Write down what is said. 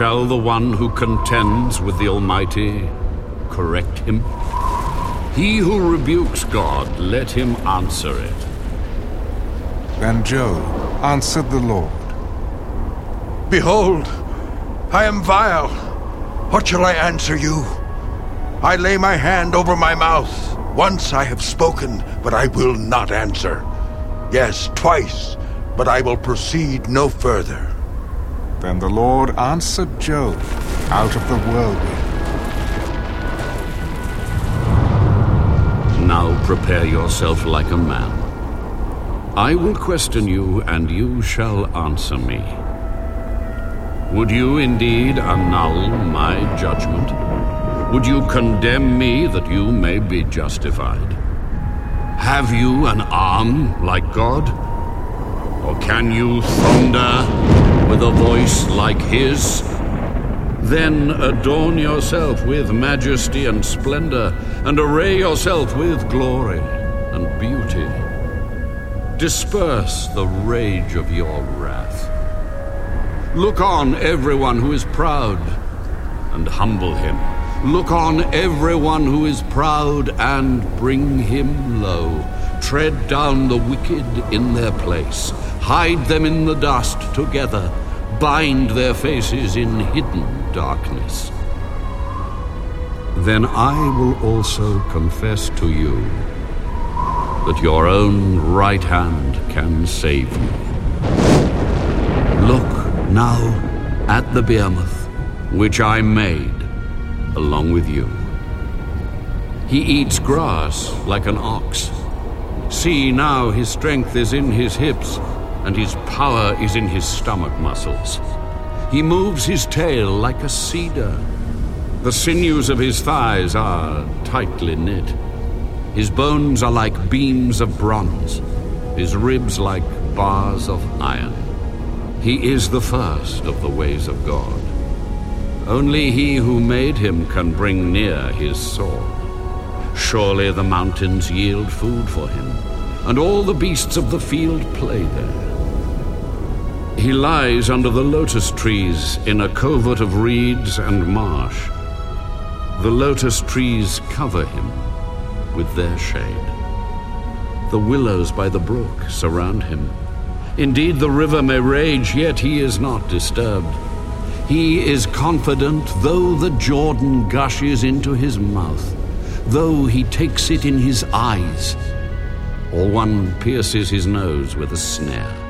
Shall the one who contends with the Almighty correct him? He who rebukes God, let him answer it. Then Job answered the Lord. Behold, I am vile. What shall I answer you? I lay my hand over my mouth. Once I have spoken, but I will not answer. Yes, twice, but I will proceed no further. Then the Lord answered Job out of the whirlwind. Now prepare yourself like a man. I will question you, and you shall answer me. Would you indeed annul my judgment? Would you condemn me that you may be justified? Have you an arm like God? Or can you thunder with a voice like his? Then adorn yourself with majesty and splendor, and array yourself with glory and beauty. Disperse the rage of your wrath. Look on everyone who is proud, and humble him. Look on everyone who is proud, and bring him low. Tread down the wicked in their place. Hide them in the dust together. Bind their faces in hidden darkness. Then I will also confess to you that your own right hand can save you. Look now at the behemoth, which I made along with you. He eats grass like an ox. See now his strength is in his hips, and his power is in his stomach muscles. He moves his tail like a cedar. The sinews of his thighs are tightly knit. His bones are like beams of bronze, his ribs like bars of iron. He is the first of the ways of God. Only he who made him can bring near his sword. Surely the mountains yield food for him, and all the beasts of the field play there. He lies under the lotus trees in a covert of reeds and marsh. The lotus trees cover him with their shade. The willows by the brook surround him. Indeed, the river may rage, yet he is not disturbed. He is confident, though the Jordan gushes into his mouth, though he takes it in his eyes, or one pierces his nose with a snare.